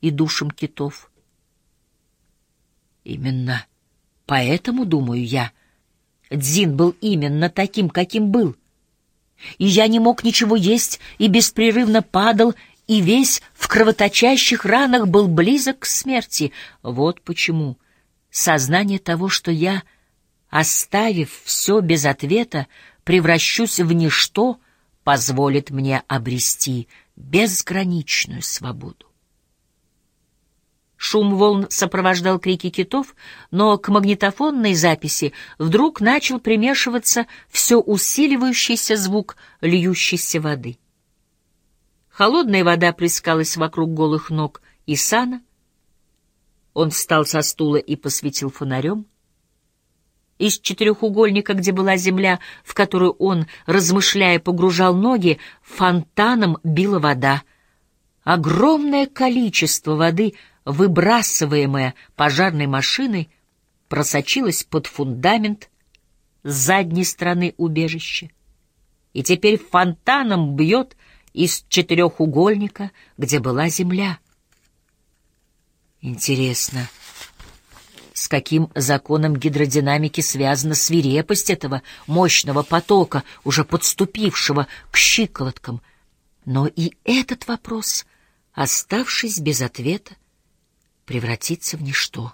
и душам китов. Именно поэтому, думаю я, Дзин был именно таким, каким был. И я не мог ничего есть и беспрерывно падал, и весь в кровоточащих ранах был близок к смерти. Вот почему сознание того, что я, оставив все без ответа, превращусь в ничто, позволит мне обрести безграничную свободу. Шум волн сопровождал крики китов, но к магнитофонной записи вдруг начал примешиваться все усиливающийся звук льющейся воды. Холодная вода плескалась вокруг голых ног Исана. Он встал со стула и посветил фонарем. Из четырехугольника, где была земля, в которую он, размышляя, погружал ноги, фонтаном била вода. Огромное количество воды, выбрасываемое пожарной машиной, просочилось под фундамент задней стороны убежища. И теперь фонтаном бьет из четырехугольника, где была земля. Интересно, — с каким законом гидродинамики связана свирепость этого мощного потока, уже подступившего к щиколоткам. Но и этот вопрос, оставшись без ответа, превратится в ничто.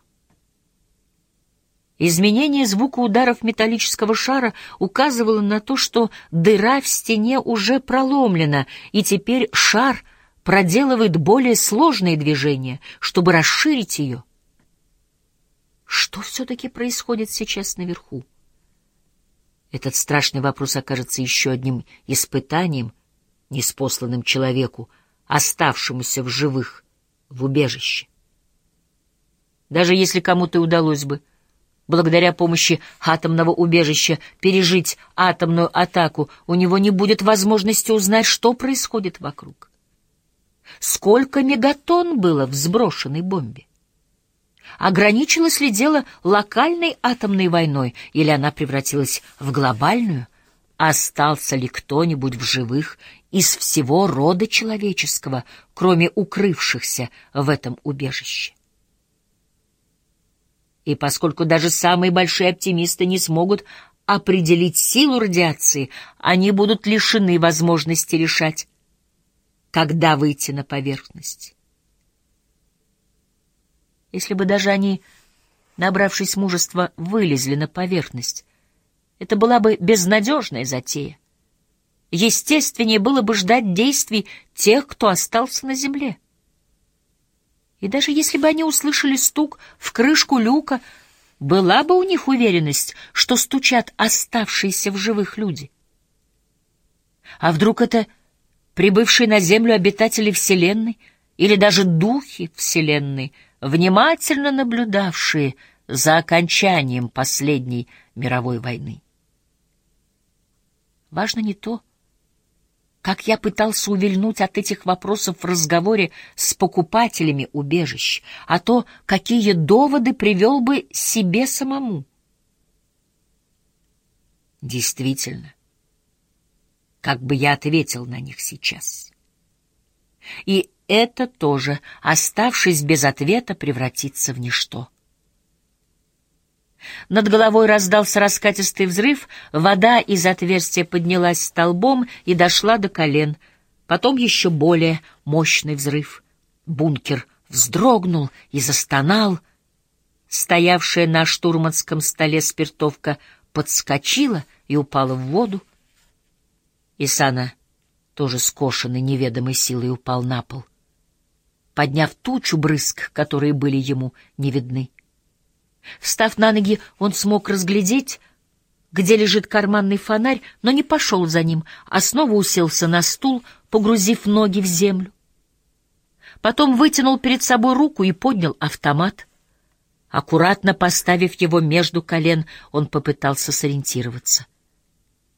Изменение звука ударов металлического шара указывало на то, что дыра в стене уже проломлена, и теперь шар проделывает более сложные движения, чтобы расширить ее — что все-таки происходит сейчас наверху? Этот страшный вопрос окажется еще одним испытанием, неспосланным человеку, оставшемуся в живых в убежище. Даже если кому-то удалось бы, благодаря помощи атомного убежища, пережить атомную атаку, у него не будет возможности узнать, что происходит вокруг. Сколько мегатонн было в сброшенной бомбе? Ограничилось ли дело локальной атомной войной, или она превратилась в глобальную? Остался ли кто-нибудь в живых из всего рода человеческого, кроме укрывшихся в этом убежище? И поскольку даже самые большие оптимисты не смогут определить силу радиации, они будут лишены возможности решать, когда выйти на поверхность если бы даже они, набравшись мужества, вылезли на поверхность. Это была бы безнадежная затея. Естественнее было бы ждать действий тех, кто остался на земле. И даже если бы они услышали стук в крышку люка, была бы у них уверенность, что стучат оставшиеся в живых люди. А вдруг это прибывшие на Землю обитатели Вселенной или даже духи Вселенной — внимательно наблюдавшие за окончанием последней мировой войны. Важно не то, как я пытался увильнуть от этих вопросов в разговоре с покупателями убежищ, а то, какие доводы привел бы себе самому. Действительно, как бы я ответил на них сейчас? И это тоже, оставшись без ответа, превратится в ничто. Над головой раздался раскатистый взрыв, вода из отверстия поднялась столбом и дошла до колен. Потом еще более мощный взрыв. Бункер вздрогнул и застонал. Стоявшая на штурманском столе спиртовка подскочила и упала в воду. Исана, тоже скошенный неведомой силой, упал на пол подняв тучу брызг, которые были ему не видны. Встав на ноги, он смог разглядеть, где лежит карманный фонарь, но не пошел за ним, а снова уселся на стул, погрузив ноги в землю. Потом вытянул перед собой руку и поднял автомат. Аккуратно поставив его между колен, он попытался сориентироваться.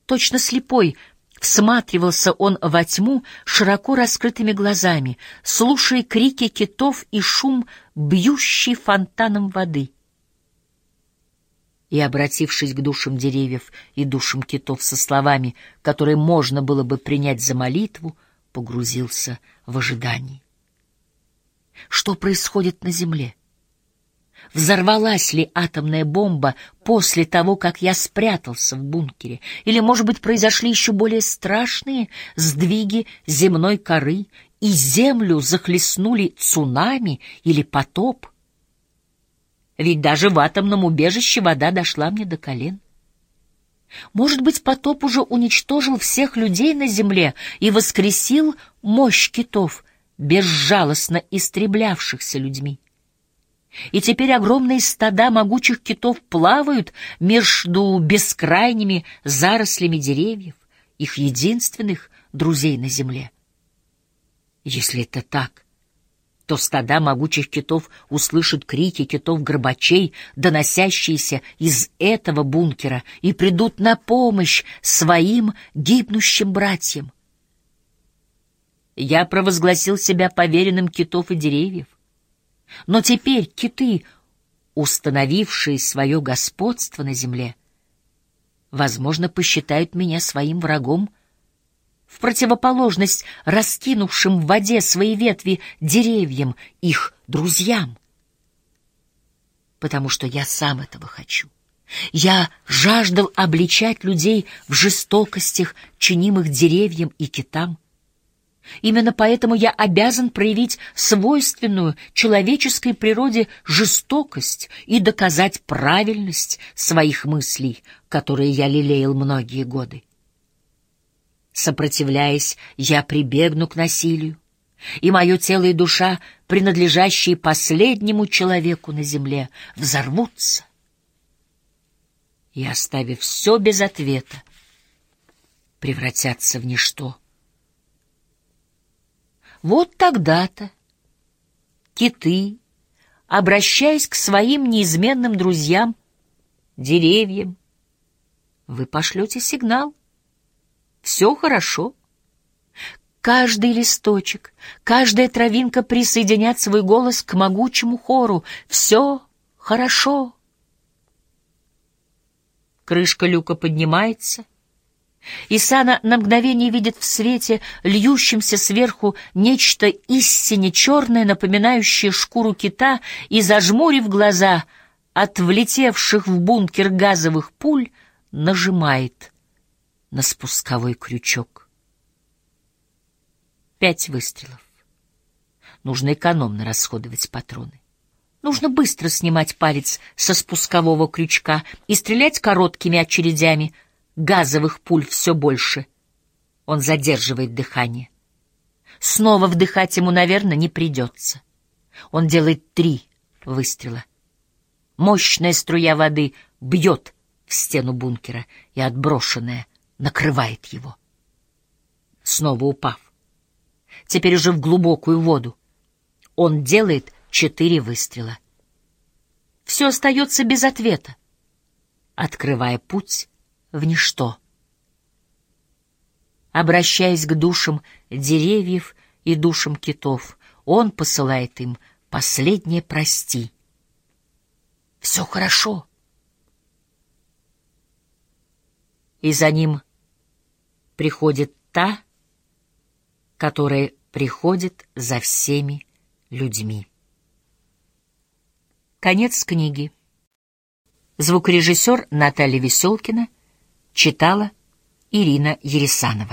Точно слепой — Всматривался он во тьму широко раскрытыми глазами, слушая крики китов и шум, бьющий фонтаном воды. И, обратившись к душам деревьев и душам китов со словами, которые можно было бы принять за молитву, погрузился в ожидание. Что происходит на Земле? Взорвалась ли атомная бомба после того, как я спрятался в бункере? Или, может быть, произошли еще более страшные сдвиги земной коры, и Землю захлестнули цунами или потоп? Ведь даже в атомном убежище вода дошла мне до колен. Может быть, потоп уже уничтожил всех людей на земле и воскресил мощь китов, безжалостно истреблявшихся людьми. И теперь огромные стада могучих китов плавают между бескрайними зарослями деревьев, их единственных друзей на земле. Если это так, то стада могучих китов услышат крики китов-горбачей, доносящиеся из этого бункера, и придут на помощь своим гибнущим братьям. Я провозгласил себя поверенным китов и деревьев. Но теперь киты, установившие свое господство на земле, возможно, посчитают меня своим врагом — в противоположность раскинувшим в воде свои ветви деревьям, их друзьям. Потому что я сам этого хочу. Я жаждал обличать людей в жестокостях, чинимых деревьям и китам. Именно поэтому я обязан проявить свойственную человеческой природе жестокость и доказать правильность своих мыслей, которые я лелеял многие годы. Сопротивляясь, я прибегну к насилию, и мое тело и душа, принадлежащие последнему человеку на земле, взорвутся. И, оставив все без ответа, превратятся в ничто. Вот тогда-то киты, обращаясь к своим неизменным друзьям, деревьям, вы пошлете сигнал — все хорошо. Каждый листочек, каждая травинка присоединят свой голос к могучему хору. Все хорошо. Крышка люка поднимается, и Сана на мгновение видит в свете, льющемся сверху, нечто истине черное, напоминающее шкуру кита, и, зажмурив глаза от влетевших в бункер газовых пуль, нажимает на спусковой крючок. Пять выстрелов. Нужно экономно расходовать патроны. Нужно быстро снимать палец со спускового крючка и стрелять короткими очередями. Газовых пуль все больше. Он задерживает дыхание. Снова вдыхать ему, наверное, не придется. Он делает три выстрела. Мощная струя воды бьет в стену бункера, и отброшенная накрывает его. Снова упав. Теперь уже в глубокую воду. Он делает четыре выстрела. Все остается без ответа, открывая путь в ничто. Обращаясь к душам деревьев и душам китов, он посылает им последнее «прости». Все хорошо. И за ним приходит та, которая приходит за всеми людьми. Конец книги. Звукорежиссер Наталья Веселкина читала Ирина Ересанова.